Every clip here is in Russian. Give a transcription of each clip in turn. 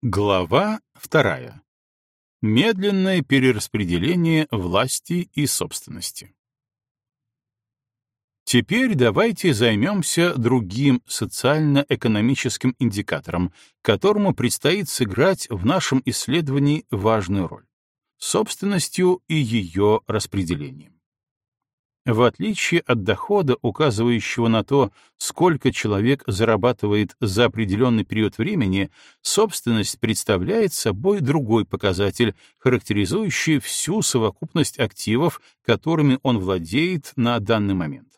Глава вторая. Медленное перераспределение власти и собственности. Теперь давайте займемся другим социально-экономическим индикатором, которому предстоит сыграть в нашем исследовании важную роль — собственностью и ее распределением. В отличие от дохода, указывающего на то, сколько человек зарабатывает за определенный период времени, собственность представляет собой другой показатель, характеризующий всю совокупность активов, которыми он владеет на данный момент.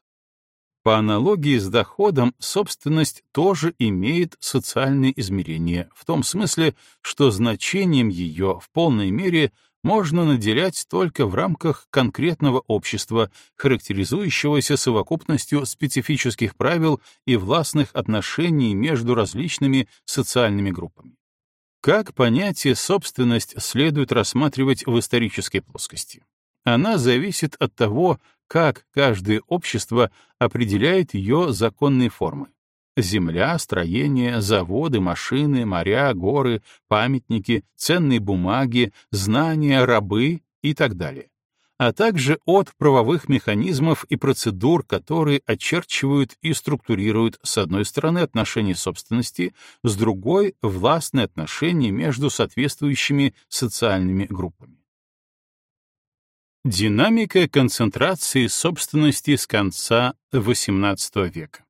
По аналогии с доходом, собственность тоже имеет социальные измерения, в том смысле, что значением ее в полной мере — можно наделять только в рамках конкретного общества, характеризующегося совокупностью специфических правил и властных отношений между различными социальными группами. Как понятие «собственность» следует рассматривать в исторической плоскости? Она зависит от того, как каждое общество определяет ее законные формы Земля, строения, заводы, машины, моря, горы, памятники, ценные бумаги, знания, рабы и так далее а также от правовых механизмов и процедур, которые очерчивают и структурируют с одной стороны отношения собственности, с другой — властные отношения между соответствующими социальными группами. Динамика концентрации собственности с конца XVIII века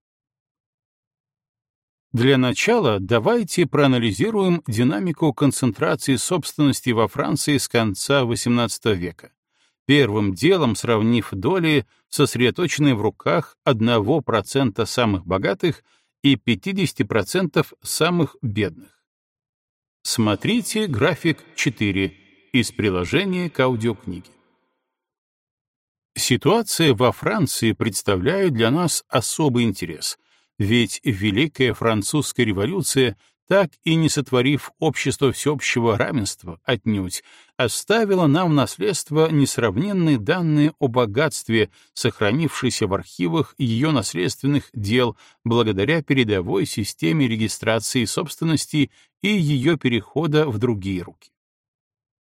для начала давайте проанализируем динамику концентрации собственности во Франции с конца XVIII века, первым делом сравнив доли, сосредоточенные в руках 1% самых богатых и 50% самых бедных. Смотрите график 4 из приложения к аудиокниге. Ситуация во Франции представляет для нас особый интерес — ведь Великая Французская революция, так и не сотворив общество всеобщего равенства отнюдь, оставила нам в наследство несравненные данные о богатстве, сохранившейся в архивах ее наследственных дел благодаря передовой системе регистрации собственности и ее перехода в другие руки.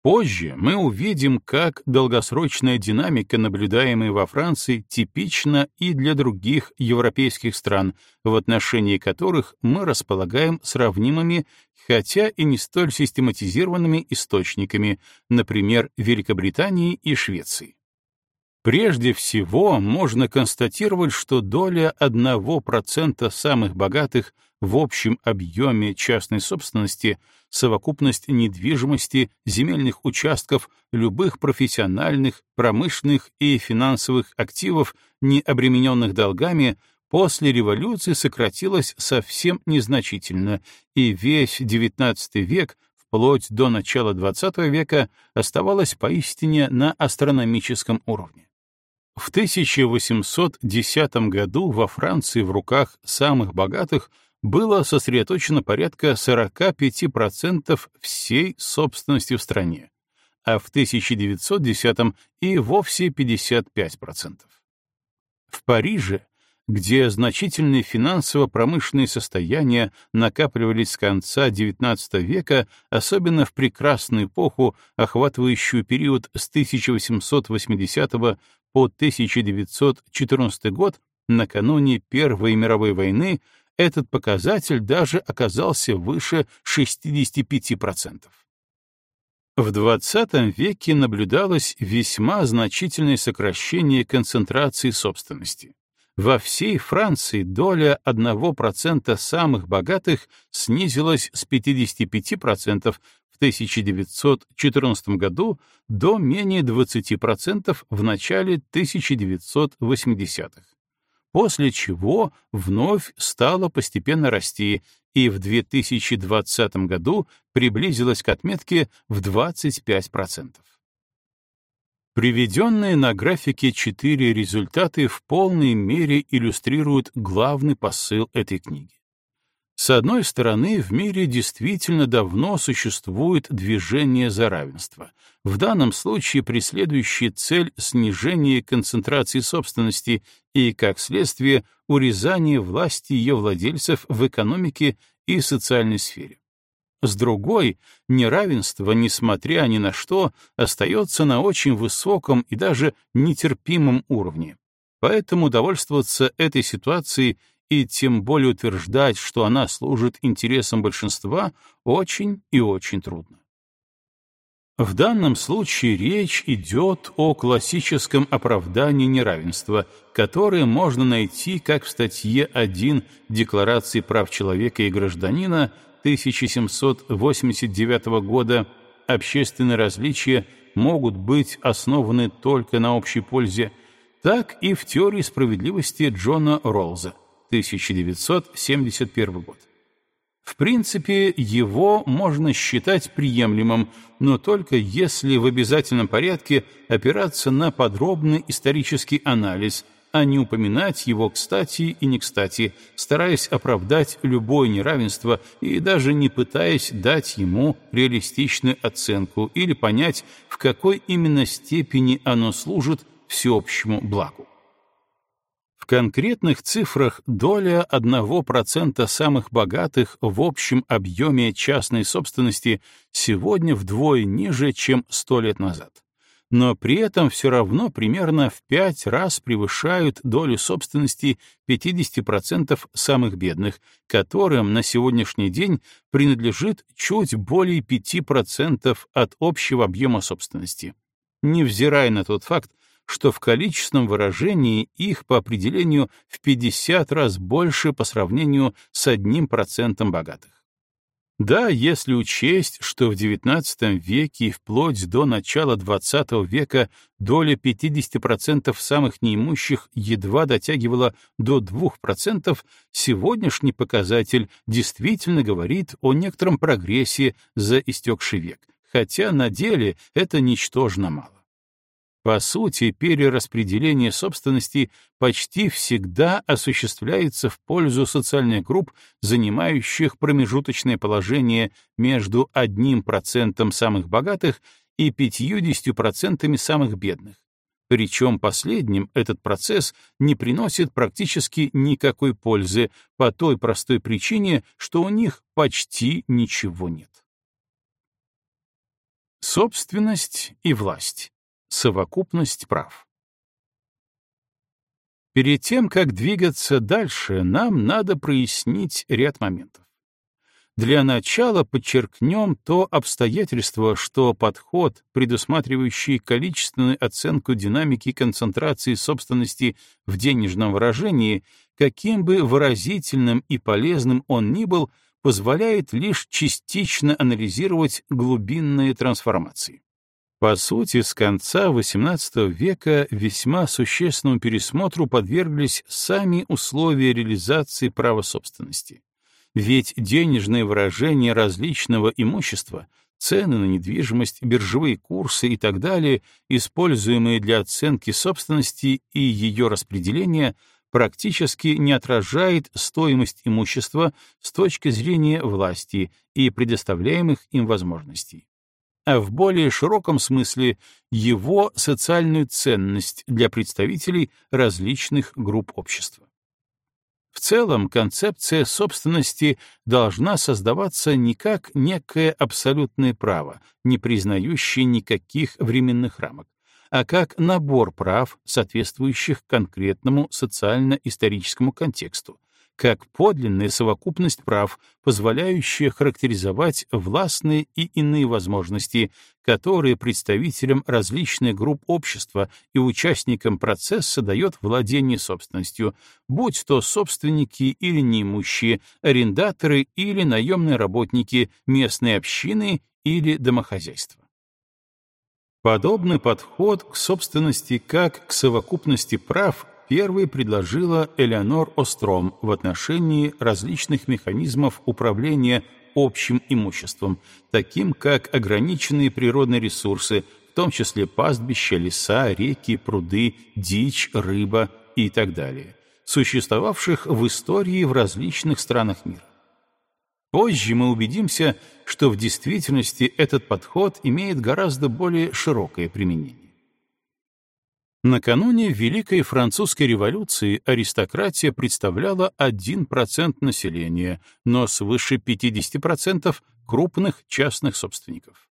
Позже мы увидим, как долгосрочная динамика, наблюдаемая во Франции, типична и для других европейских стран, в отношении которых мы располагаем сравнимыми, хотя и не столь систематизированными источниками, например, Великобритании и Швеции. Прежде всего, можно констатировать, что доля 1% самых богатых в общем объеме частной собственности, совокупность недвижимости, земельных участков, любых профессиональных, промышленных и финансовых активов, не обремененных долгами, после революции сократилась совсем незначительно, и весь XIX век вплоть до начала XX века оставалась поистине на астрономическом уровне. В 1810 году во Франции в руках самых богатых было сосредоточено порядка 45% всей собственности в стране, а в 1910 и вовсе 55%. В Париже, где значительные финансово-промышленные состояния накапливались с конца XIX века, особенно в прекрасную эпоху, охватывающую период с 1880 по 1914 год, накануне Первой мировой войны, этот показатель даже оказался выше 65%. В XX веке наблюдалось весьма значительное сокращение концентрации собственности. Во всей Франции доля 1% самых богатых снизилась с 55% 1914 году до менее 20% в начале 1980-х, после чего вновь стало постепенно расти и в 2020 году приблизилась к отметке в 25%. Приведенные на графике четыре результаты в полной мере иллюстрируют главный посыл этой книги. С одной стороны, в мире действительно давно существует движение за равенство, в данном случае преследующее цель снижения концентрации собственности и, как следствие, урезания власти ее владельцев в экономике и социальной сфере. С другой, неравенство, несмотря ни на что, остается на очень высоком и даже нетерпимом уровне. Поэтому довольствоваться этой ситуацией и тем более утверждать, что она служит интересам большинства, очень и очень трудно. В данном случае речь идет о классическом оправдании неравенства, которое можно найти как в статье 1 Декларации прав человека и гражданина 1789 года «Общественные различия могут быть основаны только на общей пользе», так и в теории справедливости Джона Роллза 1971 год. В принципе, его можно считать приемлемым, но только если в обязательном порядке опираться на подробный исторический анализ, а не упоминать его кстати и не кстати, стараясь оправдать любое неравенство и даже не пытаясь дать ему реалистичную оценку или понять, в какой именно степени оно служит всеобщему благу конкретных цифрах доля 1% самых богатых в общем объеме частной собственности сегодня вдвое ниже, чем 100 лет назад. Но при этом все равно примерно в 5 раз превышают долю собственности 50% самых бедных, которым на сегодняшний день принадлежит чуть более 5% от общего объема собственности невзирая на тот факт, что в количественном выражении их по определению в 50 раз больше по сравнению с одним процентом богатых. Да, если учесть, что в XIX веке и вплоть до начала XX века доля 50% самых неимущих едва дотягивала до 2%, сегодняшний показатель действительно говорит о некотором прогрессе за истекший век, хотя на деле это ничтожно мало. По сути, перераспределение собственности почти всегда осуществляется в пользу социальных групп, занимающих промежуточное положение между одним процентом самых богатых и 50% самых бедных. Причем последним этот процесс не приносит практически никакой пользы по той простой причине, что у них почти ничего нет. Собственность и власть. Совокупность прав. Перед тем, как двигаться дальше, нам надо прояснить ряд моментов. Для начала подчеркнем то обстоятельство, что подход, предусматривающий количественную оценку динамики концентрации собственности в денежном выражении, каким бы выразительным и полезным он ни был, позволяет лишь частично анализировать глубинные трансформации. По сути, с конца XVIII века весьма существенному пересмотру подверглись сами условия реализации права собственности. Ведь денежное выражение различного имущества, цены на недвижимость, биржевые курсы и так далее, используемые для оценки собственности и ее распределения, практически не отражает стоимость имущества с точки зрения власти и предоставляемых им возможностей а в более широком смысле его социальную ценность для представителей различных групп общества. В целом, концепция собственности должна создаваться не как некое абсолютное право, не признающее никаких временных рамок, а как набор прав, соответствующих конкретному социально-историческому контексту, как подлинная совокупность прав, позволяющая характеризовать властные и иные возможности, которые представителям различных групп общества и участникам процесса дает владение собственностью, будь то собственники или неимущие, арендаторы или наемные работники, местные общины или домохозяйства. Подобный подход к собственности как к совокупности прав Первой предложила Элеонор Остром в отношении различных механизмов управления общим имуществом, таким как ограниченные природные ресурсы, в том числе пастбища, леса, реки, пруды, дичь, рыба и так далее, существовавших в истории в различных странах мира. Позже мы убедимся, что в действительности этот подход имеет гораздо более широкое применение. Накануне Великой Французской революции аристократия представляла 1% населения, но свыше 50% крупных частных собственников.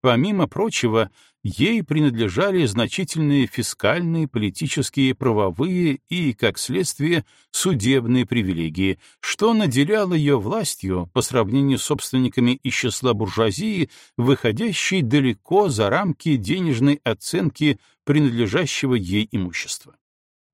Помимо прочего, ей принадлежали значительные фискальные, политические, правовые и, как следствие, судебные привилегии, что наделяло ее властью по сравнению с собственниками из числа буржуазии, выходящей далеко за рамки денежной оценки принадлежащего ей имущества.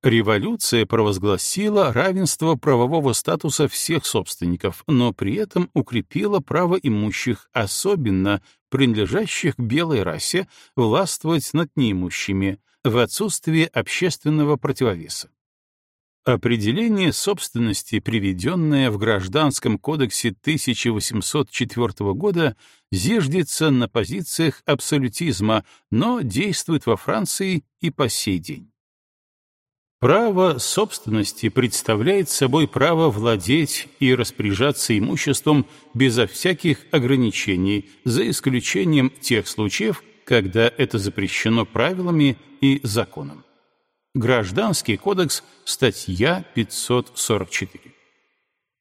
Революция провозгласила равенство правового статуса всех собственников, но при этом укрепила право имущих, особенно принадлежащих к белой расе, властвовать над неимущими в отсутствие общественного противовеса. Определение собственности, приведенное в Гражданском кодексе 1804 года, зиждется на позициях абсолютизма, но действует во Франции и по сей день. Право собственности представляет собой право владеть и распоряжаться имуществом безо всяких ограничений, за исключением тех случаев, когда это запрещено правилами и законом. Гражданский кодекс, статья 544.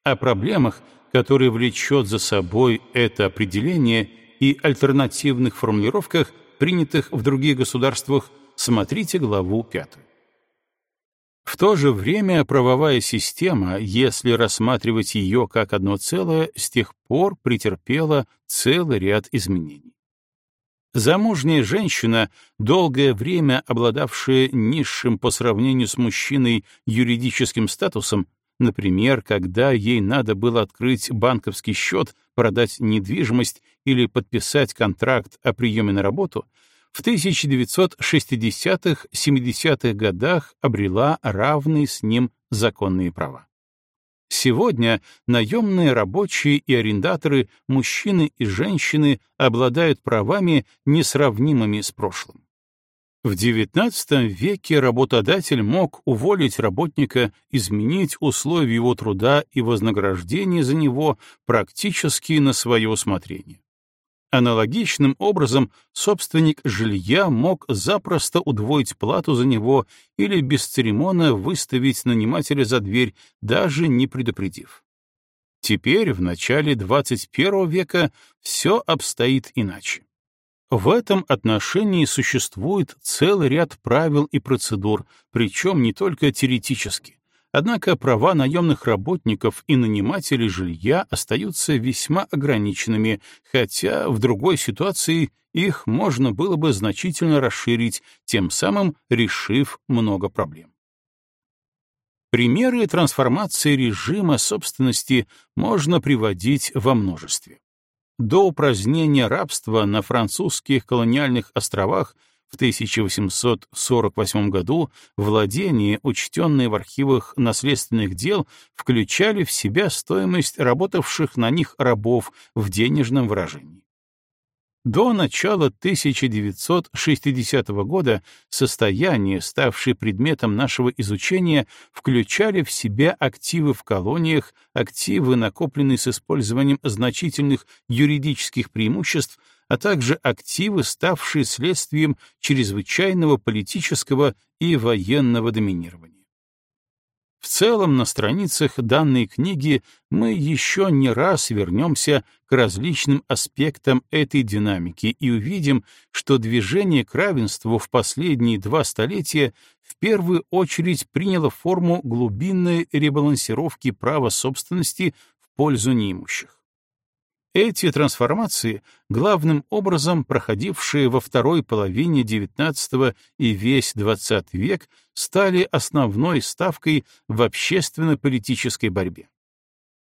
О проблемах, которые влечет за собой это определение и альтернативных формулировках, принятых в других государствах, смотрите главу 5. В то же время правовая система, если рассматривать ее как одно целое, с тех пор претерпела целый ряд изменений. Замужняя женщина, долгое время обладавшая низшим по сравнению с мужчиной юридическим статусом, например, когда ей надо было открыть банковский счет, продать недвижимость или подписать контракт о приеме на работу — в 1960-70-х годах обрела равные с ним законные права. Сегодня наемные рабочие и арендаторы, мужчины и женщины, обладают правами, несравнимыми с прошлым. В XIX веке работодатель мог уволить работника, изменить условия его труда и вознаграждение за него практически на свое усмотрение. Аналогичным образом собственник жилья мог запросто удвоить плату за него или бесцеремонно выставить нанимателя за дверь, даже не предупредив. Теперь, в начале 21 века, все обстоит иначе. В этом отношении существует целый ряд правил и процедур, причем не только теоретически. Однако права наемных работников и нанимателей жилья остаются весьма ограниченными, хотя в другой ситуации их можно было бы значительно расширить, тем самым решив много проблем. Примеры трансформации режима собственности можно приводить во множестве. До упразднения рабства на французских колониальных островах в 1848 году владения, учтенные в архивах наследственных дел, включали в себя стоимость работавших на них рабов в денежном выражении. До начала 1960 года состояния, ставшие предметом нашего изучения, включали в себя активы в колониях, активы, накопленные с использованием значительных юридических преимуществ, а также активы, ставшие следствием чрезвычайного политического и военного доминирования. В целом, на страницах данной книги мы еще не раз вернемся к различным аспектам этой динамики и увидим, что движение к равенству в последние два столетия в первую очередь приняло форму глубинной ребалансировки права собственности в пользу неимущих. Эти трансформации, главным образом проходившие во второй половине XIX и весь XX век, стали основной ставкой в общественно-политической борьбе.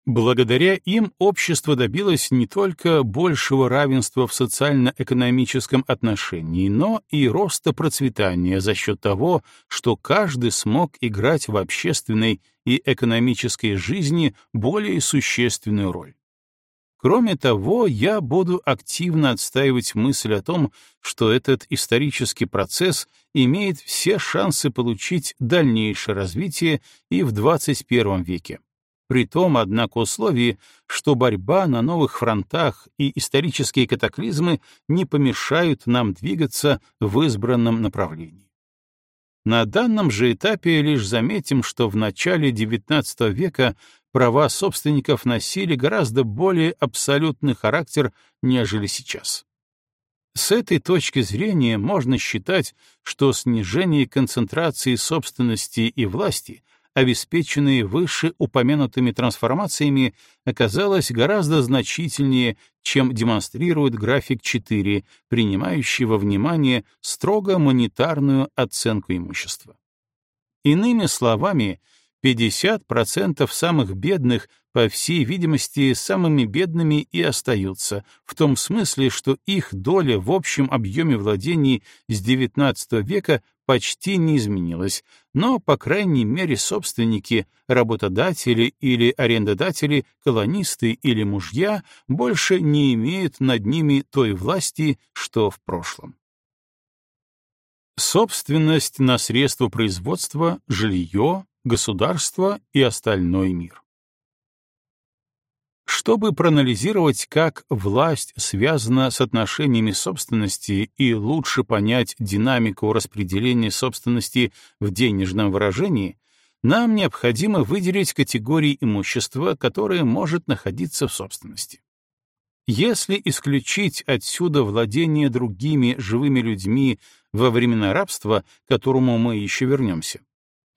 Благодаря им общество добилось не только большего равенства в социально-экономическом отношении, но и роста процветания за счет того, что каждый смог играть в общественной и экономической жизни более существенную роль. Кроме того, я буду активно отстаивать мысль о том, что этот исторический процесс имеет все шансы получить дальнейшее развитие и в 21 веке. При том, однако, условии, что борьба на новых фронтах и исторические катаклизмы не помешают нам двигаться в избранном направлении. На данном же этапе лишь заметим, что в начале XIX века права собственников носили гораздо более абсолютный характер, нежели сейчас. С этой точки зрения можно считать, что снижение концентрации собственности и власти обеспеченные выше упомянутыми трансформациями, оказалось гораздо значительнее, чем демонстрирует график 4, принимающий во внимание строго монетарную оценку имущества. Иными словами, 50% самых бедных, по всей видимости, самыми бедными и остаются, в том смысле, что их доля в общем объеме владений с XIX века почти не изменилась, но, по крайней мере, собственники, работодатели или арендодатели, колонисты или мужья больше не имеют над ними той власти, что в прошлом. Собственность на средства производства, жилье, государство и остальной мир. Чтобы проанализировать, как власть связана с отношениями собственности и лучше понять динамику распределения собственности в денежном выражении, нам необходимо выделить категории имущества, которое может находиться в собственности. Если исключить отсюда владение другими живыми людьми во времена рабства, к которому мы еще вернемся,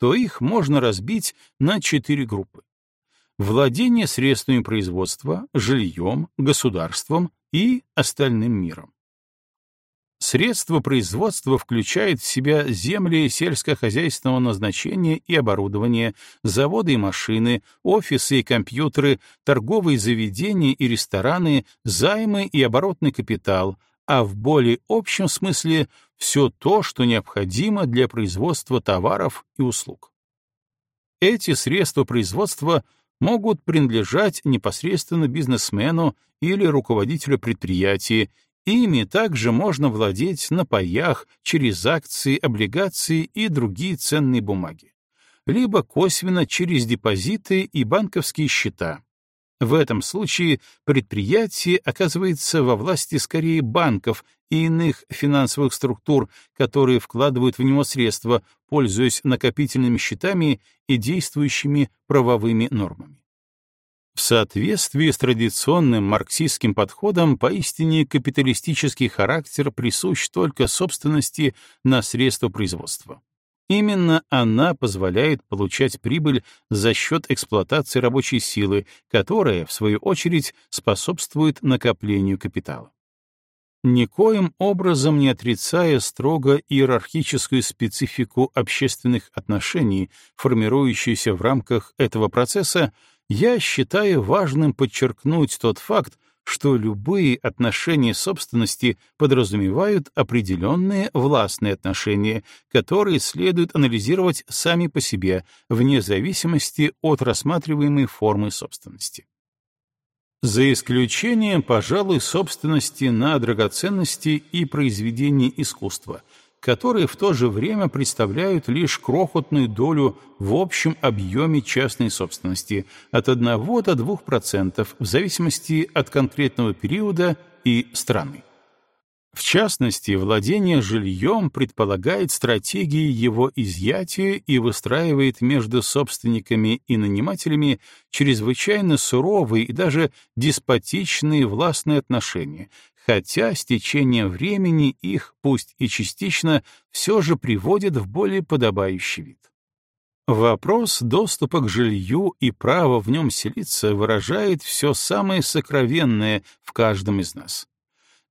то их можно разбить на четыре группы владение средствами производства, жильем, государством и остальным миром. Средства производства включают в себя земли сельскохозяйственного назначения и оборудование, заводы и машины, офисы и компьютеры, торговые заведения и рестораны, займы и оборотный капитал, а в более общем смысле все то, что необходимо для производства товаров и услуг. Эти средства производства могут принадлежать непосредственно бизнесмену или руководителю предприятия, ими также можно владеть на паях через акции, облигации и другие ценные бумаги, либо косвенно через депозиты и банковские счета, в этом случае предприятие оказывается во власти скорее банков и иных финансовых структур, которые вкладывают в него средства, пользуясь накопительными счетами и действующими правовыми нормами. В соответствии с традиционным марксистским подходом, поистине капиталистический характер присущ только собственности на средства производства. Именно она позволяет получать прибыль за счет эксплуатации рабочей силы, которая, в свою очередь, способствует накоплению капитала. Никоим образом не отрицая строго иерархическую специфику общественных отношений, формирующуюся в рамках этого процесса, я считаю важным подчеркнуть тот факт, что любые отношения собственности подразумевают определенные властные отношения, которые следует анализировать сами по себе, вне зависимости от рассматриваемой формы собственности. За исключением, пожалуй, собственности на драгоценности и произведения искусства — которые в то же время представляют лишь крохотную долю в общем объеме частной собственности от 1 до 2% в зависимости от конкретного периода и страны. В частности, владение жильем предполагает стратегии его изъятия и выстраивает между собственниками и нанимателями чрезвычайно суровые и даже деспотичные властные отношения, хотя с течением времени их, пусть и частично, все же приводят в более подобающий вид. Вопрос доступа к жилью и права в нем селиться выражает все самое сокровенное в каждом из нас.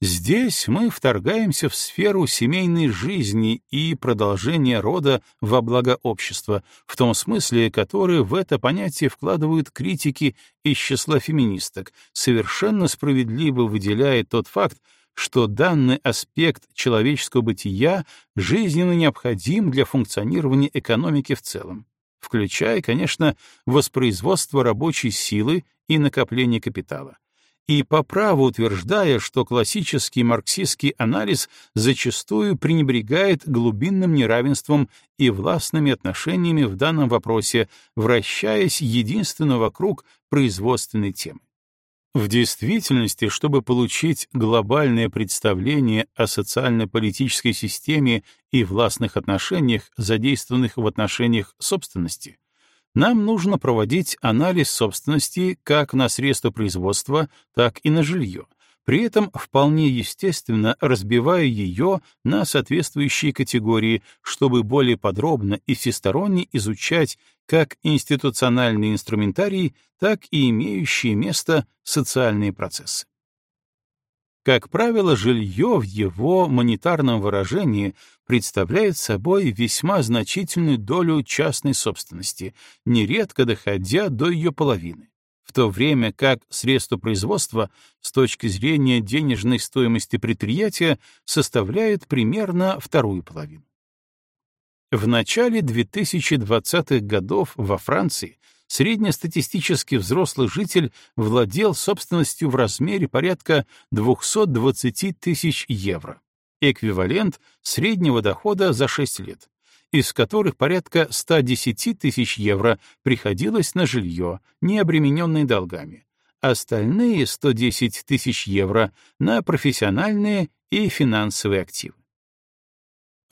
Здесь мы вторгаемся в сферу семейной жизни и продолжения рода во благо общества, в том смысле, который в это понятие вкладывают критики из числа феминисток, совершенно справедливо выделяя тот факт, что данный аспект человеческого бытия жизненно необходим для функционирования экономики в целом, включая, конечно, воспроизводство рабочей силы и накопление капитала и по праву утверждая, что классический марксистский анализ зачастую пренебрегает глубинным неравенством и властными отношениями в данном вопросе, вращаясь единственно вокруг производственной темы. В действительности, чтобы получить глобальное представление о социально-политической системе и властных отношениях, задействованных в отношениях собственности, нам нужно проводить анализ собственности как на средства производства, так и на жилье, при этом вполне естественно разбивая ее на соответствующие категории, чтобы более подробно и всесторонне изучать как институциональный инструментарий, так и имеющие место социальные процессы. Как правило, жилье в его монетарном выражении представляет собой весьма значительную долю частной собственности, нередко доходя до ее половины, в то время как средства производства с точки зрения денежной стоимости предприятия составляют примерно вторую половину. В начале 2020-х годов во Франции среднестатистический взрослый житель владел собственностью в размере порядка 220 тысяч евро, эквивалент среднего дохода за 6 лет, из которых порядка 110 тысяч евро приходилось на жилье, не обремененное долгами, остальные 110 тысяч евро — на профессиональные и финансовые активы.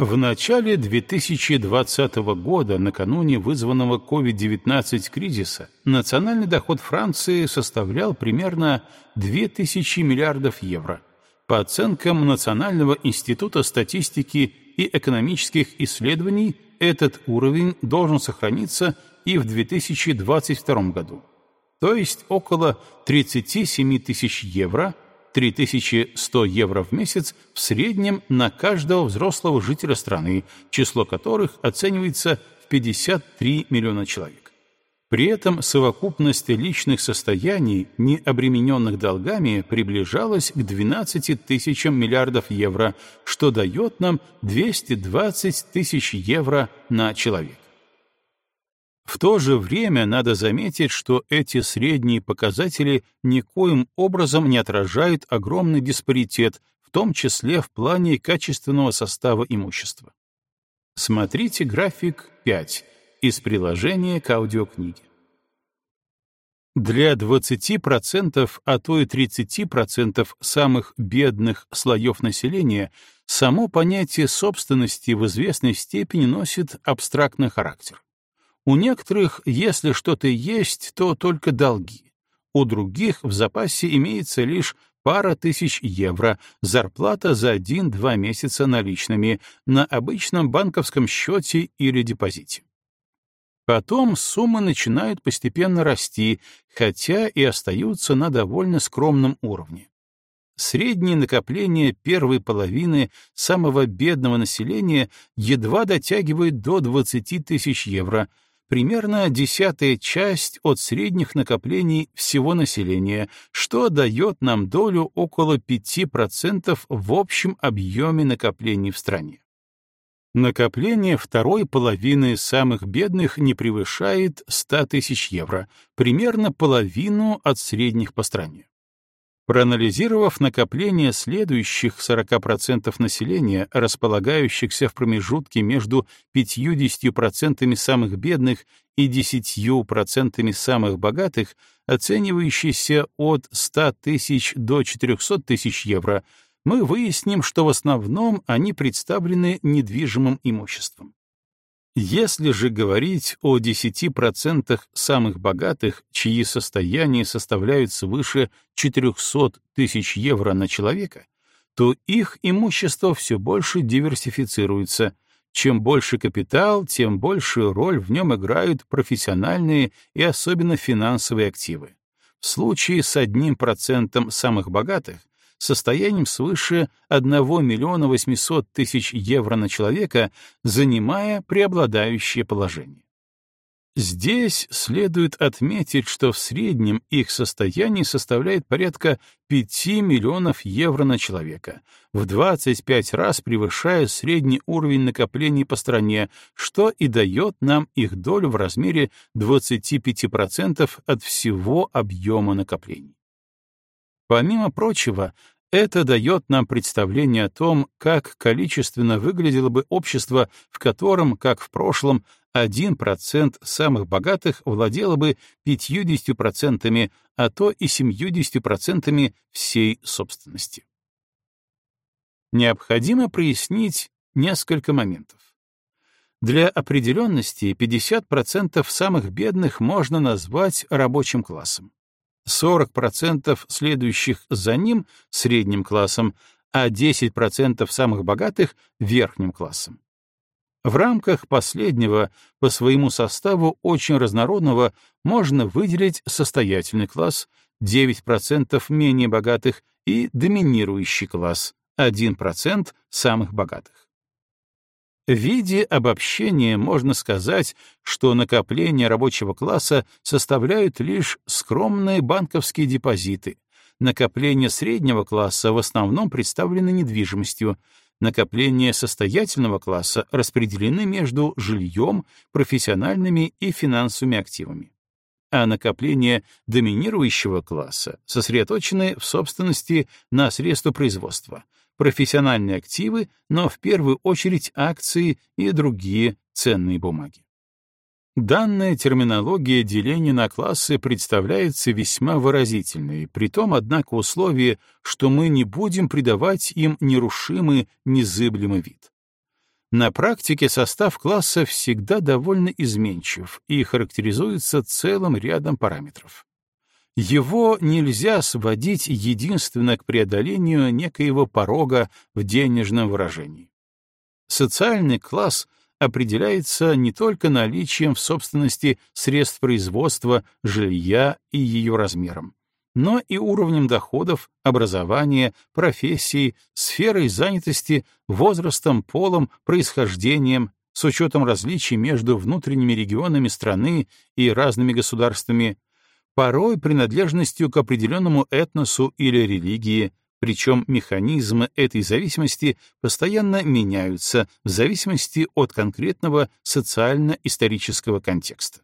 В начале 2020 года, накануне вызванного COVID-19 кризиса, национальный доход Франции составлял примерно 2000 миллиардов евро. По оценкам Национального института статистики и экономических исследований, этот уровень должен сохраниться и в 2022 году, то есть около 37 тысяч евро – 3100 евро в месяц в среднем на каждого взрослого жителя страны, число которых оценивается в 53 миллиона человек. При этом совокупность личных состояний, не обремененных долгами, приближалась к 12 тысячам миллиардов евро, что дает нам 220 тысяч евро на человека. В то же время надо заметить, что эти средние показатели никоим образом не отражают огромный диспаритет, в том числе в плане качественного состава имущества. Смотрите график 5 из приложения к аудиокниге. Для 20%, а то и 30% самых бедных слоев населения само понятие собственности в известной степени носит абстрактный характер. У некоторых, если что-то есть, то только долги. У других в запасе имеется лишь пара тысяч евро, зарплата за один-два месяца наличными на обычном банковском счете или депозите. Потом суммы начинают постепенно расти, хотя и остаются на довольно скромном уровне. Средние накопления первой половины самого бедного населения едва дотягивают до 20 тысяч евро, примерно десятая часть от средних накоплений всего населения, что дает нам долю около 5% в общем объеме накоплений в стране. Накопление второй половины самых бедных не превышает 100 тысяч евро, примерно половину от средних по стране. Проанализировав накопление следующих 40% населения, располагающихся в промежутке между 50% самых бедных и 10% самых богатых, оценивающиеся от 100 тысяч до 400 тысяч евро, мы выясним, что в основном они представлены недвижимым имуществом. Если же говорить о 10% самых богатых, чьи состояния составляют свыше 400 тысяч евро на человека, то их имущество все больше диверсифицируется. Чем больше капитал, тем большую роль в нем играют профессиональные и особенно финансовые активы. В случае с одним процентом самых богатых состоянием свыше 1 миллиона 800 тысяч евро на человека, занимая преобладающее положение. Здесь следует отметить, что в среднем их состояние составляет порядка 5 миллионов евро на человека, в 25 раз превышая средний уровень накоплений по стране, что и дает нам их долю в размере 25% от всего объема накоплений. Помимо прочего, это дает нам представление о том, как количественно выглядело бы общество, в котором, как в прошлом, 1% самых богатых владело бы 50%, а то и 70% всей собственности. Необходимо прояснить несколько моментов. Для определенности 50% самых бедных можно назвать рабочим классом, 40% следующих за ним — средним классом, а 10% самых богатых — верхним классом. В рамках последнего, по своему составу очень разнородного, можно выделить состоятельный класс, 9% менее богатых, и доминирующий класс, 1% самых богатых. В виде обобщения можно сказать, что накопления рабочего класса составляют лишь скромные банковские депозиты, накопления среднего класса в основном представлены недвижимостью, накопления состоятельного класса распределены между жильем, профессиональными и финансовыми активами. А накопления доминирующего класса сосредоточены в собственности на средства производства, профессиональные активы, но в первую очередь акции и другие ценные бумаги. Данная терминология деления на классы представляется весьма выразительной, при том, однако, условии, что мы не будем придавать им нерушимый, незыблемый вид. На практике состав класса всегда довольно изменчив и характеризуется целым рядом параметров. Его нельзя сводить единственно к преодолению некоего порога в денежном выражении. Социальный класс — определяется не только наличием в собственности средств производства, жилья и ее размером, но и уровнем доходов, образования, профессии, сферой занятости, возрастом, полом, происхождением, с учетом различий между внутренними регионами страны и разными государствами, порой принадлежностью к определенному этносу или религии, причем механизмы этой зависимости постоянно меняются в зависимости от конкретного социально-исторического контекста.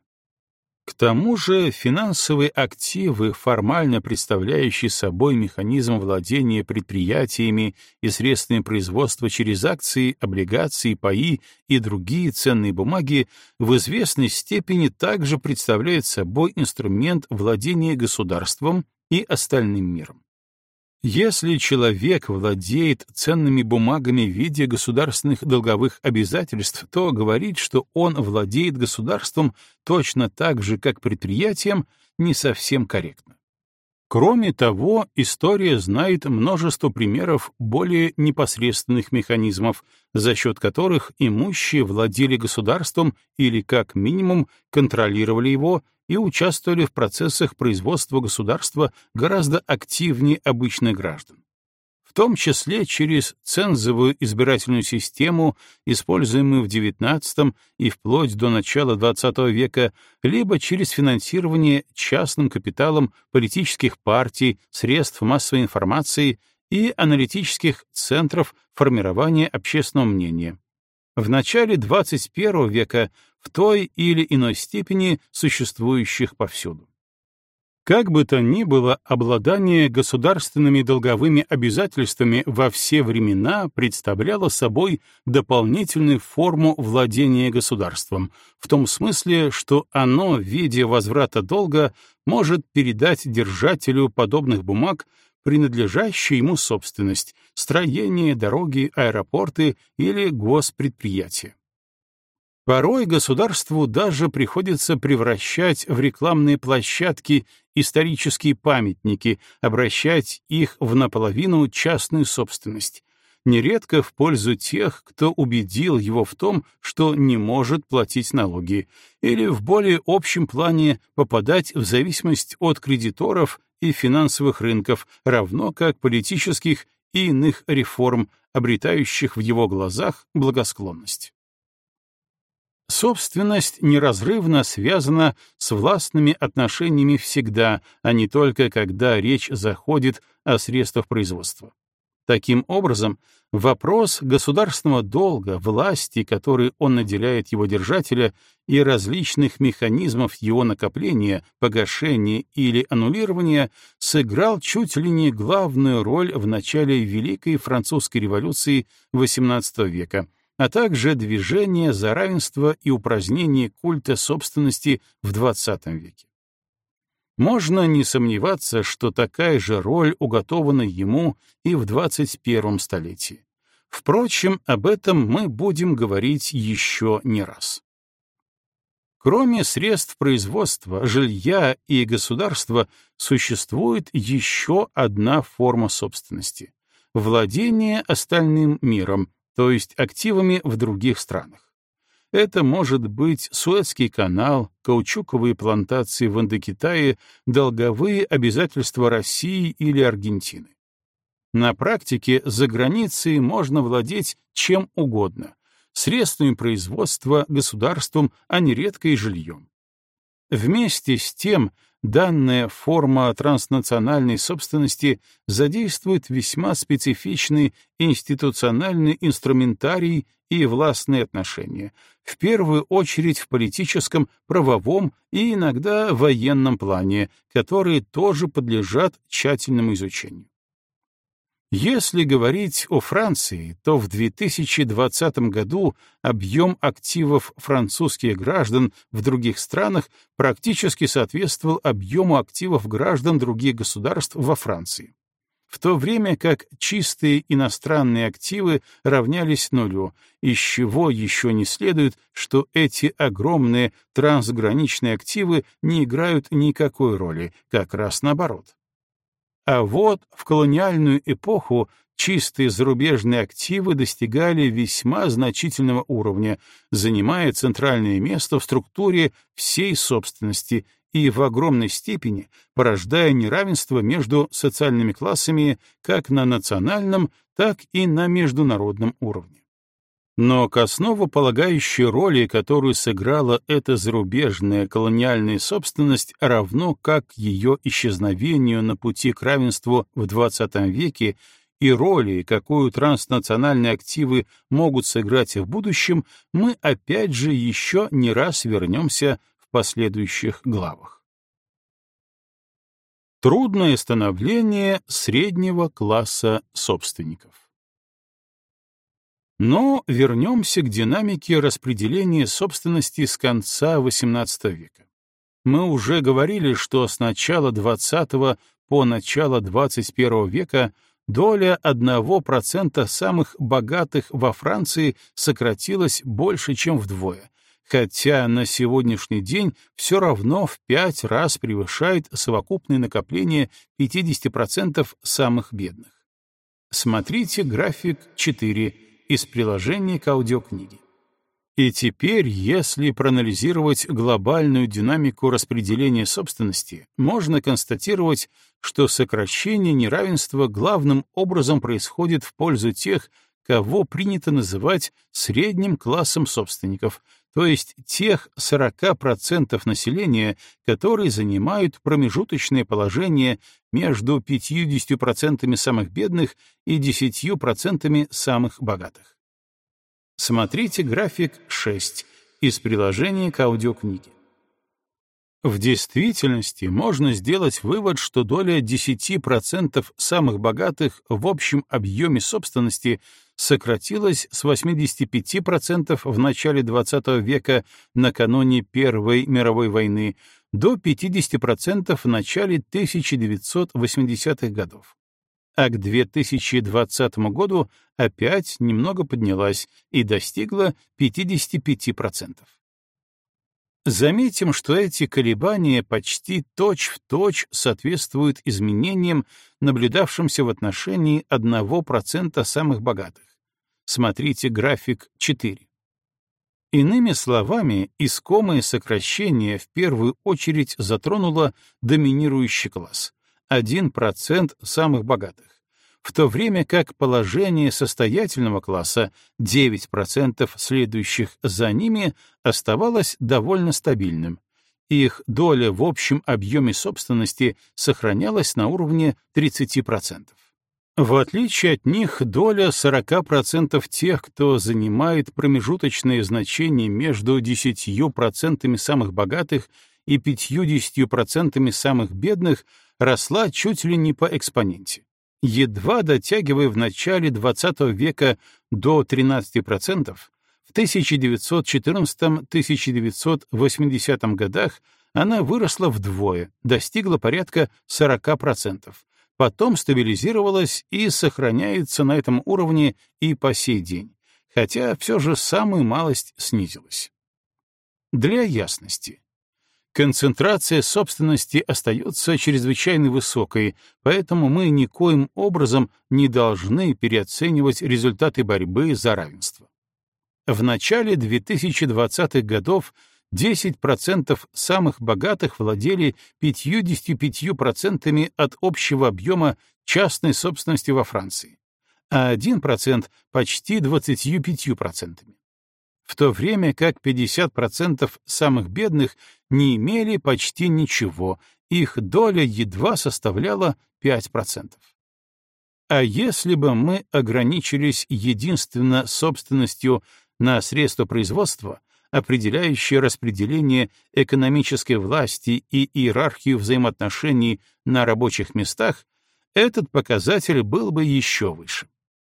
К тому же финансовые активы, формально представляющие собой механизм владения предприятиями и средствами производства через акции, облигации, паи и другие ценные бумаги, в известной степени также представляют собой инструмент владения государством и остальным миром. Если человек владеет ценными бумагами в виде государственных долговых обязательств, то говорить, что он владеет государством точно так же, как предприятием, не совсем корректно. Кроме того, история знает множество примеров более непосредственных механизмов, за счет которых имущие владели государством или, как минимум, контролировали его и участвовали в процессах производства государства гораздо активнее обычных граждан. Том числе через цензовую избирательную систему, используемую в XIX и вплоть до начала XX века, либо через финансирование частным капиталом политических партий, средств массовой информации и аналитических центров формирования общественного мнения. В начале XXI века в той или иной степени существующих повсюду. Как бы то ни было, обладание государственными долговыми обязательствами во все времена представляло собой дополнительную форму владения государством, в том смысле, что оно в виде возврата долга может передать держателю подобных бумаг принадлежащую ему собственность, строение, дороги, аэропорты или госпредприятия. Порой государству даже приходится превращать в рекламные площадки исторические памятники, обращать их в наполовину частную собственность, нередко в пользу тех, кто убедил его в том, что не может платить налоги, или в более общем плане попадать в зависимость от кредиторов и финансовых рынков, равно как политических и иных реформ, обретающих в его глазах благосклонность. Собственность неразрывно связана с властными отношениями всегда, а не только когда речь заходит о средствах производства. Таким образом, вопрос государственного долга, власти, которой он наделяет его держателя, и различных механизмов его накопления, погашения или аннулирования сыграл чуть ли не главную роль в начале Великой Французской революции XVIII века, а также движение за равенство и упразднение культа собственности в XX веке. Можно не сомневаться, что такая же роль уготована ему и в 21 столетии. Впрочем, об этом мы будем говорить еще не раз. Кроме средств производства, жилья и государства, существует еще одна форма собственности — владение остальным миром, то есть активами в других странах. Это может быть Суэцкий канал, каучуковые плантации в Индокитае, долговые обязательства России или Аргентины. На практике за границей можно владеть чем угодно — средствами производства, государством, а нередко и жильем. Вместе с тем, данная форма транснациональной собственности задействует весьма специфичный институциональный инструментарий и властные отношения, в первую очередь в политическом, правовом и иногда военном плане, которые тоже подлежат тщательному изучению. Если говорить о Франции, то в 2020 году объем активов французских граждан в других странах практически соответствовал объему активов граждан других государств во Франции. В то время как чистые иностранные активы равнялись нулю, из чего еще не следует, что эти огромные трансграничные активы не играют никакой роли, как раз наоборот. А вот в колониальную эпоху чистые зарубежные активы достигали весьма значительного уровня, занимая центральное место в структуре всей собственности и в огромной степени порождая неравенство между социальными классами как на национальном, так и на международном уровне. Но к основополагающей роли, которую сыграла эта зарубежная колониальная собственность, равно как ее исчезновению на пути к равенству в XX веке и роли, какую транснациональные активы могут сыграть в будущем, мы опять же еще не раз вернемся в последующих главах. Трудное становление среднего класса собственников но вернемся к динамике распределения собственности с конца XVIII века. Мы уже говорили, что с начала XX по начало XXI века доля 1% самых богатых во Франции сократилась больше, чем вдвое, хотя на сегодняшний день все равно в пять раз превышает совокупное накопление 50% самых бедных. Смотрите график 4 из приложения к аудиокниге. И теперь, если проанализировать глобальную динамику распределения собственности, можно констатировать, что сокращение неравенства главным образом происходит в пользу тех, кого принято называть средним классом собственников, то есть тех 40% населения, которые занимают промежуточное положение между 50% самых бедных и 10% самых богатых. Смотрите график 6 из приложения к аудиокниге. В действительности можно сделать вывод, что доля 10% самых богатых в общем объеме собственности сократилась с 85% в начале XX века накануне Первой мировой войны до 50% в начале 1980-х годов. А к 2020 году опять немного поднялась и достигла 55%. Заметим, что эти колебания почти точь-в-точь точь соответствуют изменениям, наблюдавшимся в отношении 1% самых богатых. Смотрите график 4. Иными словами, искомое сокращение в первую очередь затронуло доминирующий класс — 1% самых богатых в то время как положение состоятельного класса, 9% следующих за ними, оставалось довольно стабильным. Их доля в общем объеме собственности сохранялась на уровне 30%. В отличие от них, доля 40% тех, кто занимает промежуточное значение между 10% самых богатых и 50% самых бедных, росла чуть ли не по экспоненте едва дотягивая в начале XX века до 13%, в 1914-1980 годах она выросла вдвое, достигла порядка 40%, потом стабилизировалась и сохраняется на этом уровне и по сей день, хотя все же самую малость снизилась. Для ясности. Концентрация собственности остается чрезвычайно высокой, поэтому мы никоим образом не должны переоценивать результаты борьбы за равенство. В начале 2020-х годов 10% самых богатых владели 55% от общего объема частной собственности во Франции, а 1% — почти 25%. В то время как 50% самых бедных не имели почти ничего, их доля едва составляла 5%. А если бы мы ограничились единственно собственностью на средства производства, определяющее распределение экономической власти и иерархию взаимоотношений на рабочих местах, этот показатель был бы еще выше.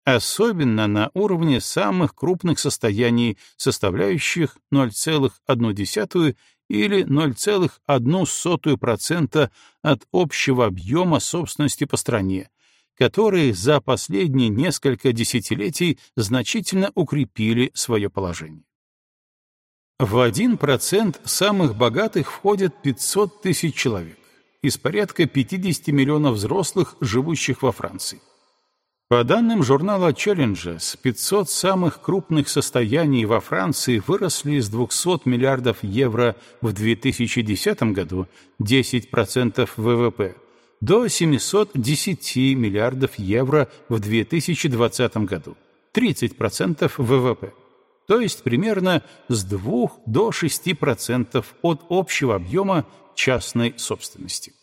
Особенно на уровне самых крупных состояний, составляющих 0,1 или 0,01% от общего объема собственности по стране, которые за последние несколько десятилетий значительно укрепили свое положение. В 1% самых богатых входят 500 тысяч человек, из порядка 50 миллионов взрослых, живущих во Франции. По данным журнала Challenges, 500 самых крупных состояний во Франции выросли с 200 миллиардов евро в 2010 году, 10% ВВП, до 710 миллиардов евро в 2020 году, 30% ВВП то есть примерно с 2 до 6% от общего объема частной собственности.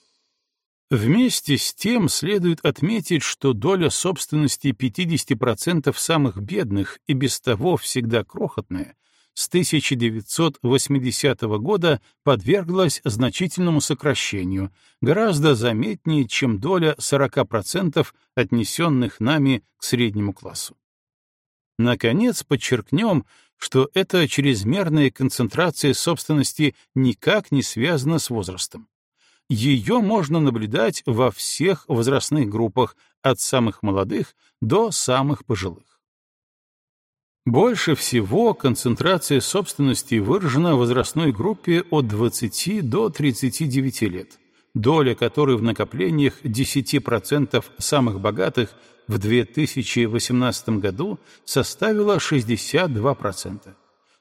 Вместе с тем следует отметить, что доля собственности 50% самых бедных и без того всегда крохотная с 1980 года подверглась значительному сокращению, гораздо заметнее, чем доля 40% отнесенных нами к среднему классу. Наконец, подчеркнем, что эта чрезмерная концентрация собственности никак не связана с возрастом. Ее можно наблюдать во всех возрастных группах, от самых молодых до самых пожилых. Больше всего концентрация собственности выражена в возрастной группе от 20 до 39 лет, доля которой в накоплениях 10% самых богатых в 2018 году составила 62%,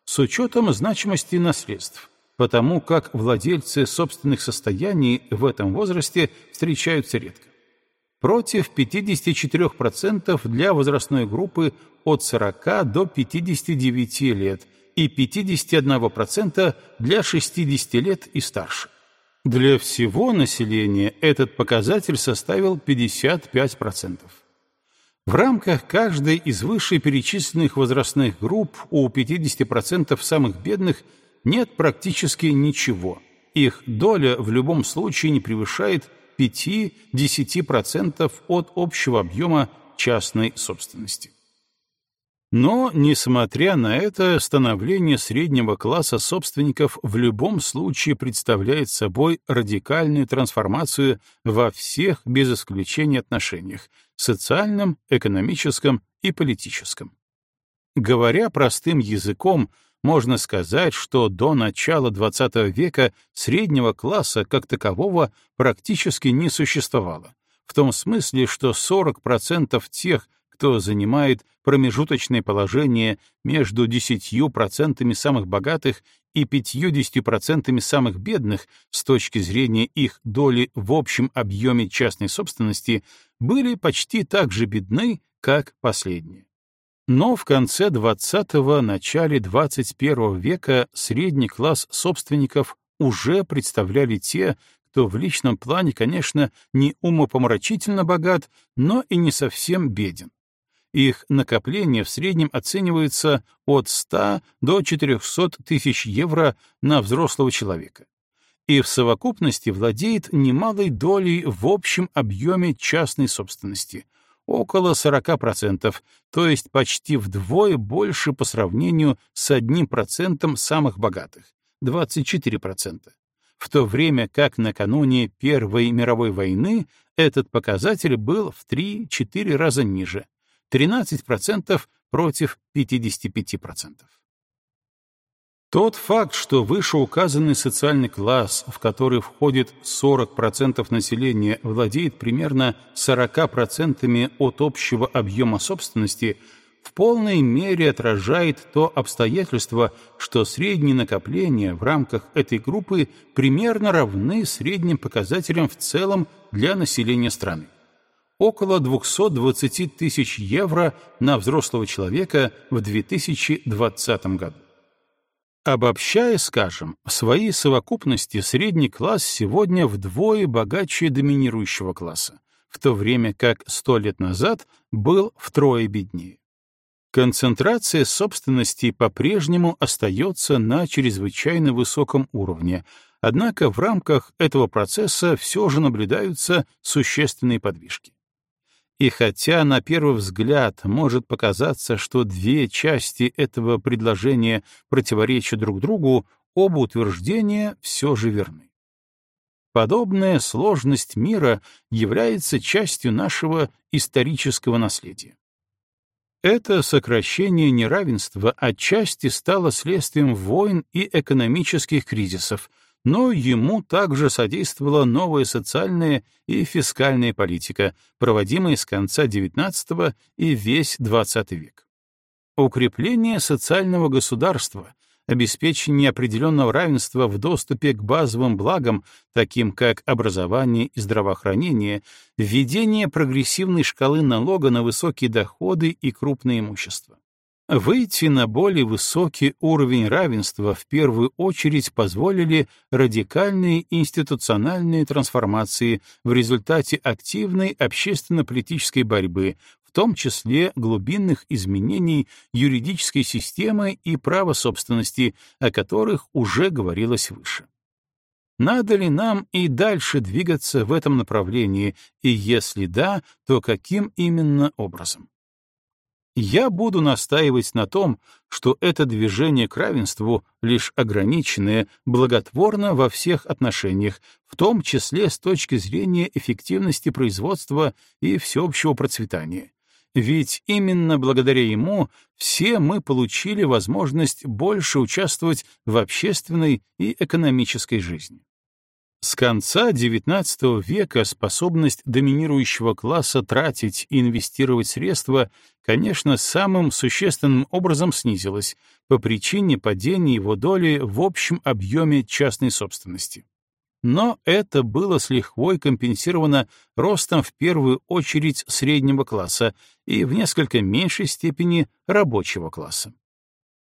с учетом значимости наследств, потому как владельцы собственных состояний в этом возрасте встречаются редко. Против 54% для возрастной группы от 40 до 59 лет и 51% для 60 лет и старше. Для всего населения этот показатель составил 55%. В рамках каждой из вышеперечисленных возрастных групп у 50% самых бедных нет практически ничего. Их доля в любом случае не превышает 5-10% от общего объема частной собственности. Но, несмотря на это, становление среднего класса собственников в любом случае представляет собой радикальную трансформацию во всех без исключения отношениях — социальном, экономическом и политическом. Говоря простым языком, можно сказать, что до начала XX века среднего класса как такового практически не существовало, в том смысле, что 40% тех, кто занимает промежуточное положение между 10% самых богатых и 50% самых бедных с точки зрения их доли в общем объеме частной собственности, были почти так же бедны, как последние. Но в конце 20-го, начале 21 века средний класс собственников уже представляли те, кто в личном плане, конечно, не умопомрачительно богат, но и не совсем беден. Их накопления в среднем оцениваются от 100 до 400 тысяч евро на взрослого человека. И в совокупности владеет немалой долей в общем объеме частной собственности — около 40%, то есть почти вдвое больше по сравнению с одним процентом самых богатых — 24%, в то время как накануне Первой мировой войны этот показатель был в 3-4 раза ниже — 13% против 55%. Тот факт, что вышеуказанный социальный класс, в который входит 40% населения, владеет примерно 40% от общего объема собственности, в полной мере отражает то обстоятельство, что средние накопления в рамках этой группы примерно равны средним показателям в целом для населения страны. Около 220 тысяч евро на взрослого человека в 2020 году. Обобщая, скажем, в своей совокупности средний класс сегодня вдвое богаче доминирующего класса, в то время как сто лет назад был втрое беднее. Концентрация собственности по-прежнему остается на чрезвычайно высоком уровне, однако в рамках этого процесса все же наблюдаются существенные подвижки. И хотя на первый взгляд может показаться, что две части этого предложения противоречат друг другу, оба утверждения все же верны. Подобная сложность мира является частью нашего исторического наследия. Это сокращение неравенства отчасти стало следствием войн и экономических кризисов, но ему также содействовала новая социальная и фискальная политика, проводимая с конца XIX и весь XX век. Укрепление социального государства, обеспечение определенного равенства в доступе к базовым благам, таким как образование и здравоохранение, введение прогрессивной шкалы налога на высокие доходы и крупное имущество. Выйти на более высокий уровень равенства в первую очередь позволили радикальные институциональные трансформации в результате активной общественно-политической борьбы, в том числе глубинных изменений юридической системы и права собственности, о которых уже говорилось выше. Надо ли нам и дальше двигаться в этом направлении, и если да, то каким именно образом? Я буду настаивать на том, что это движение к равенству, лишь ограниченное, благотворно во всех отношениях, в том числе с точки зрения эффективности производства и всеобщего процветания. Ведь именно благодаря ему все мы получили возможность больше участвовать в общественной и экономической жизни. С конца XIX века способность доминирующего класса тратить и инвестировать средства, конечно, самым существенным образом снизилась по причине падения его доли в общем объеме частной собственности. Но это было с лихвой компенсировано ростом в первую очередь среднего класса и в несколько меньшей степени рабочего класса.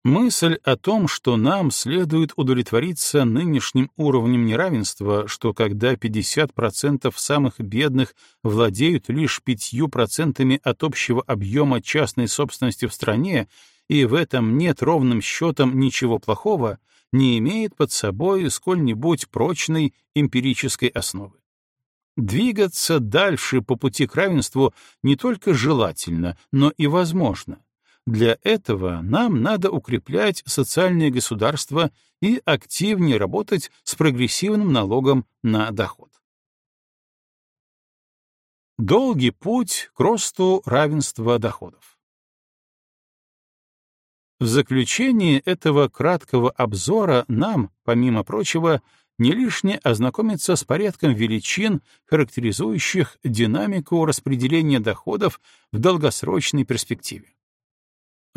Мысль о том, что нам следует удовлетвориться нынешним уровнем неравенства, что когда 50% самых бедных владеют лишь 5% от общего объема частной собственности в стране, и в этом нет ровным счетом ничего плохого, не имеет под собой сколь-нибудь прочной эмпирической основы. Двигаться дальше по пути к равенству не только желательно, но и возможно, для этого нам надо укреплять социальное государство и активнее работать с прогрессивным налогом на доход. Долгий путь к росту равенства доходов. В заключение этого краткого обзора нам, помимо прочего, не лишне ознакомиться с порядком величин, характеризующих динамику распределения доходов в долгосрочной перспективе.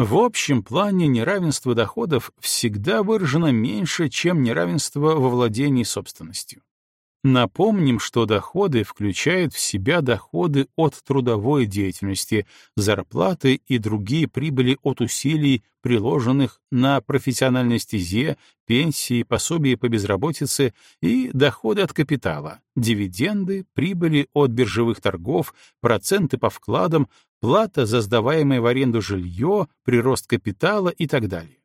В общем плане неравенство доходов всегда выражено меньше, чем неравенство во владении собственностью. Напомним, что доходы включают в себя доходы от трудовой деятельности, зарплаты и другие прибыли от усилий, приложенных на профессиональной стезе, пенсии, пособия по безработице и доходы от капитала, дивиденды, прибыли от биржевых торгов, проценты по вкладам, плата за сдаваемое в аренду жилье, прирост капитала и так далее.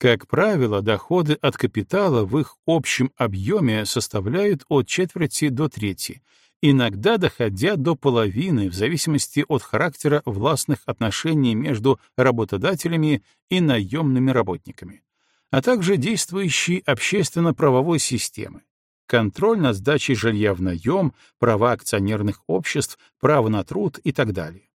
Как правило, доходы от капитала в их общем объеме составляют от четверти до трети, иногда доходя до половины в зависимости от характера властных отношений между работодателями и наемными работниками, а также действующей общественно-правовой системы. контроль над сдачей жилья в наем, права акционерных обществ, право на труд и так далее.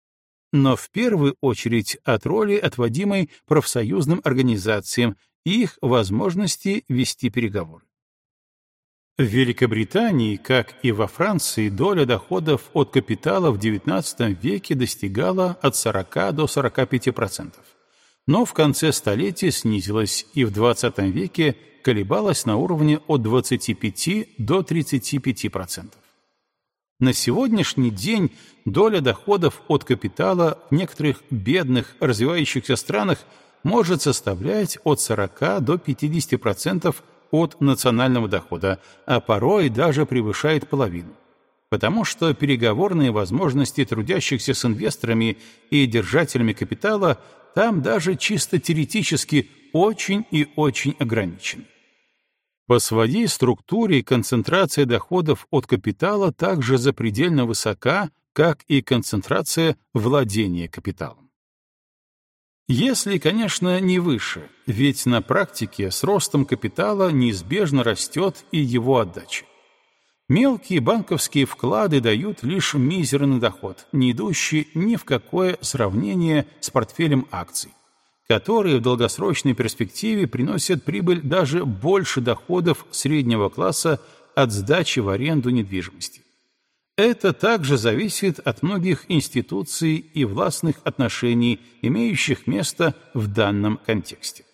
Но в первую очередь от роли, отводимой профсоюзным организациям и их возможности вести переговоры. В Великобритании, как и во Франции, доля доходов от капитала в XIX веке достигала от 40 до 45%, но в конце столетия снизилась и в XX веке колебалась на уровне от 25 до 35%. На сегодняшний день доля доходов от капитала в некоторых бедных развивающихся странах может составлять от 40 до 50% от национального дохода, а порой даже превышает половину. Потому что переговорные возможности трудящихся с инвесторами и держателями капитала там даже чисто теоретически очень и очень ограничены. По своей структуре концентрация доходов от капитала также запредельно высока, как и концентрация владения капиталом. Если, конечно, не выше, ведь на практике с ростом капитала неизбежно растет и его отдача. Мелкие банковские вклады дают лишь мизерный доход, не идущий ни в какое сравнение с портфелем акций которые в долгосрочной перспективе приносят прибыль даже больше доходов среднего класса от сдачи в аренду недвижимости. Это также зависит от многих институций и властных отношений, имеющих место в данном контексте.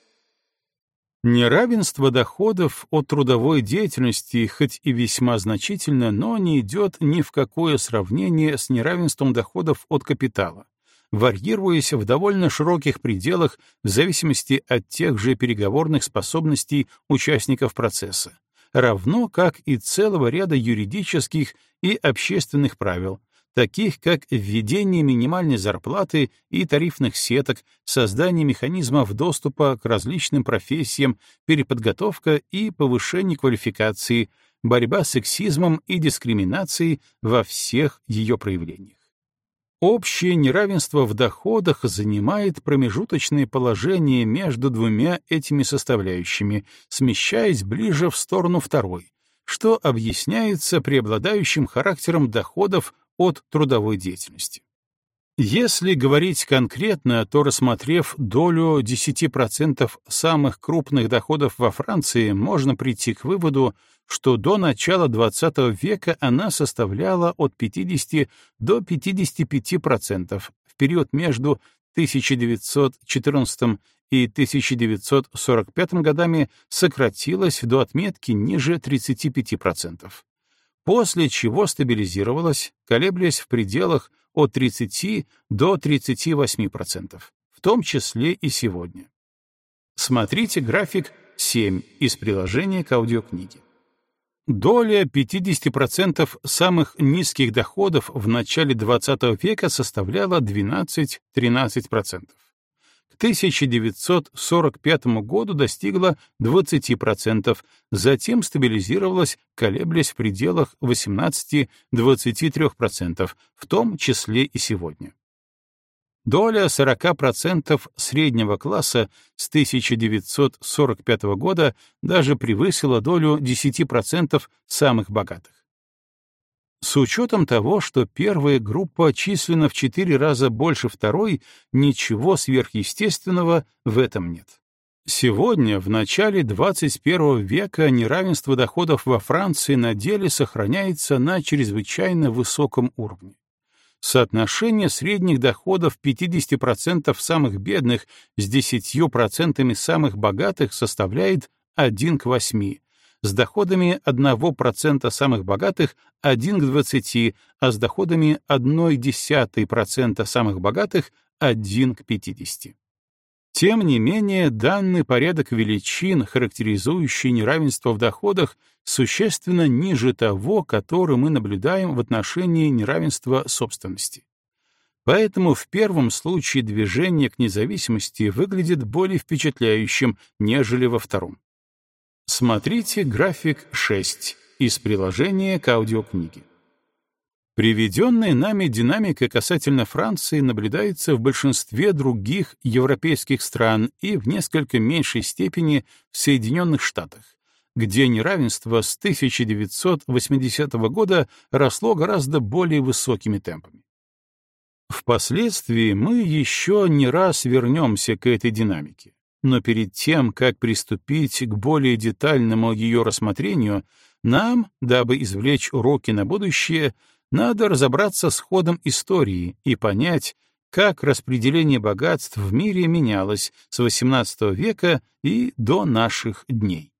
Неравенство доходов от трудовой деятельности хоть и весьма значительно, но не идет ни в какое сравнение с неравенством доходов от капитала, варьируясь в довольно широких пределах в зависимости от тех же переговорных способностей участников процесса, равно как и целого ряда юридических и общественных правил, таких как введение минимальной зарплаты и тарифных сеток, создание механизмов доступа к различным профессиям, переподготовка и повышение квалификации, борьба с сексизмом и дискриминацией во всех ее проявлениях. Общее неравенство в доходах занимает промежуточное положение между двумя этими составляющими, смещаясь ближе в сторону второй, что объясняется преобладающим характером доходов от трудовой деятельности. Если говорить конкретно, то рассмотрев долю 10% самых крупных доходов во Франции, можно прийти к выводу, что до начала XX века она составляла от 50 до 55%, в период между 1914 и 1945 годами сократилась до отметки ниже 35%, после чего стабилизировалась, колеблясь в пределах от 30 до 38%, в том числе и сегодня. Смотрите график 7 из приложения к аудиокниге. Доля 50% самых низких доходов в начале XX века составляла 12-13%. 1945 году достигла 20%, затем стабилизировалась, колеблясь в пределах 18-23%, в том числе и сегодня. Доля 40% среднего класса с 1945 года даже превысила долю 10% самых богатых. С учетом того, что первая группа численно в четыре раза больше второй, ничего сверхъестественного в этом нет. Сегодня, в начале 21 века, неравенство доходов во Франции на деле сохраняется на чрезвычайно высоком уровне. Соотношение средних доходов 50% самых бедных с 10% самых богатых составляет 1 к 8, с доходами 1% самых богатых 1 к 20, а с доходами 0,1% самых богатых 1 к 50. Тем не менее, данный порядок величин, характеризующий неравенство в доходах, существенно ниже того, который мы наблюдаем в отношении неравенства собственности. Поэтому в первом случае движение к независимости выглядит более впечатляющим, нежели во втором. Смотрите график 6 из приложения к аудиокниге. Приведенная нами динамика касательно Франции наблюдается в большинстве других европейских стран и в несколько меньшей степени в Соединенных Штатах, где неравенство с 1980 года росло гораздо более высокими темпами. Впоследствии мы еще не раз вернемся к этой динамике, но перед тем, как приступить к более детальному ее рассмотрению, нам, дабы извлечь уроки на будущее, надо разобраться с ходом истории и понять, как распределение богатств в мире менялось с XVIII века и до наших дней.